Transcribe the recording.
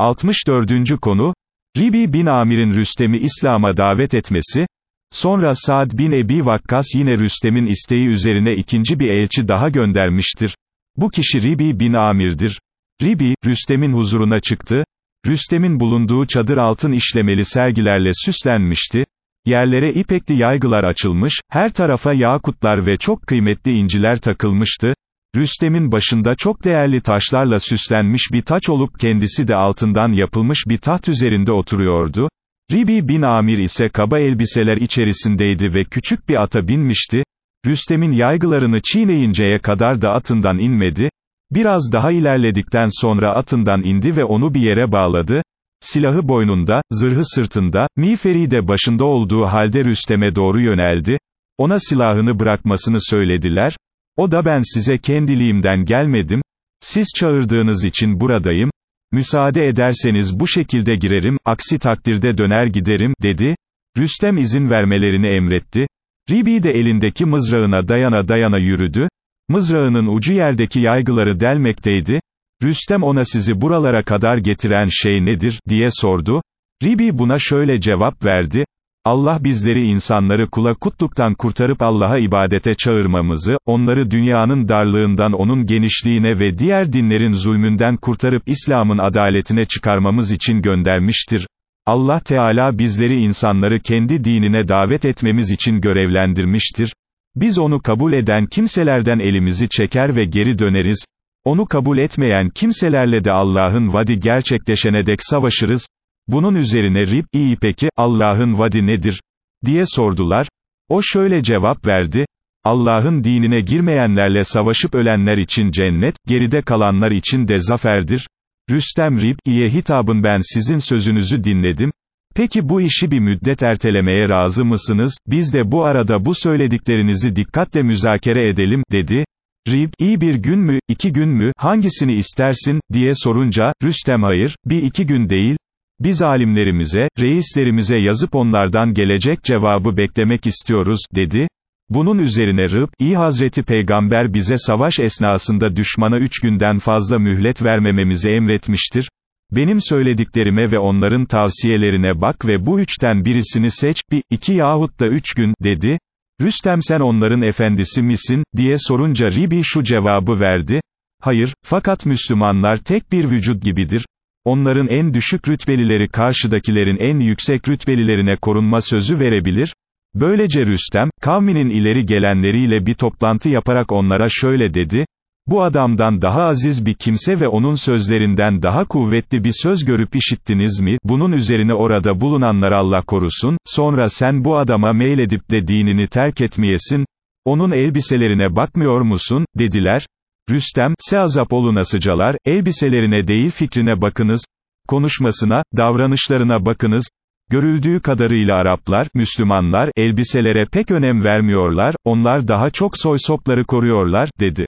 64. konu, Ribi bin Amir'in Rüstem'i İslam'a davet etmesi, sonra Saad bin Ebi Vakkas yine Rüstem'in isteği üzerine ikinci bir elçi daha göndermiştir. Bu kişi Ribi bin Amir'dir. Ribi, Rüstem'in huzuruna çıktı, Rüstem'in bulunduğu çadır altın işlemeli sergilerle süslenmişti, yerlere ipekli yaygılar açılmış, her tarafa yakutlar ve çok kıymetli inciler takılmıştı, Rüstem'in başında çok değerli taşlarla süslenmiş bir taç olup kendisi de altından yapılmış bir taht üzerinde oturuyordu. Ribi bin Amir ise kaba elbiseler içerisindeydi ve küçük bir ata binmişti. Rüstem'in yaygılarını çiğneyinceye kadar da atından inmedi. Biraz daha ilerledikten sonra atından indi ve onu bir yere bağladı. Silahı boynunda, zırhı sırtında, miğferi de başında olduğu halde Rüstem'e doğru yöneldi. Ona silahını bırakmasını söylediler. O da ben size kendiliğimden gelmedim, siz çağırdığınız için buradayım, müsaade ederseniz bu şekilde girerim, aksi takdirde döner giderim, dedi, Rüstem izin vermelerini emretti, Ribi de elindeki mızrağına dayana dayana yürüdü, mızrağının ucu yerdeki yaygıları delmekteydi, Rüstem ona sizi buralara kadar getiren şey nedir, diye sordu, Ribi buna şöyle cevap verdi, Allah bizleri insanları kula kutluktan kurtarıp Allah'a ibadete çağırmamızı, onları dünyanın darlığından onun genişliğine ve diğer dinlerin zulmünden kurtarıp İslam'ın adaletine çıkarmamız için göndermiştir. Allah Teala bizleri insanları kendi dinine davet etmemiz için görevlendirmiştir. Biz onu kabul eden kimselerden elimizi çeker ve geri döneriz. Onu kabul etmeyen kimselerle de Allah'ın vadi gerçekleşene dek savaşırız. Bunun üzerine Rib, iyi peki, Allah'ın vadi nedir? diye sordular. O şöyle cevap verdi, Allah'ın dinine girmeyenlerle savaşıp ölenler için cennet, geride kalanlar için de zaferdir. Rüstem Rib, iye hitabın ben sizin sözünüzü dinledim, Peki bu işi bir müddet ertelemeye razı mısınız, biz de bu arada bu söylediklerinizi dikkatle müzakere edelim, dedi. Rib, iyi bir gün mü, iki gün mü, hangisini istersin, diye sorunca, Rüstem hayır, bir iki gün değil, biz alimlerimize, reislerimize yazıp onlardan gelecek cevabı beklemek istiyoruz, dedi. Bunun üzerine Rıb, iyi Hazreti Peygamber bize savaş esnasında düşmana üç günden fazla mühlet vermememizi emretmiştir. Benim söylediklerime ve onların tavsiyelerine bak ve bu üçten birisini seç, bir, iki yahut da üç gün, dedi. Rüstem sen onların efendisi misin, diye sorunca Ribi şu cevabı verdi. Hayır, fakat Müslümanlar tek bir vücut gibidir, onların en düşük rütbelileri karşıdakilerin en yüksek rütbelilerine korunma sözü verebilir, böylece Rüstem, kavminin ileri gelenleriyle bir toplantı yaparak onlara şöyle dedi, bu adamdan daha aziz bir kimse ve onun sözlerinden daha kuvvetli bir söz görüp işittiniz mi, bunun üzerine orada bulunanlar Allah korusun, sonra sen bu adama meyledip de dinini terk etmeyesin, onun elbiselerine bakmıyor musun, dediler, Rüstem, Seazapoğlu sıcalar, elbiselerine değil fikrine bakınız, konuşmasına, davranışlarına bakınız, görüldüğü kadarıyla Araplar, Müslümanlar, elbiselere pek önem vermiyorlar, onlar daha çok soy sopları koruyorlar, dedi.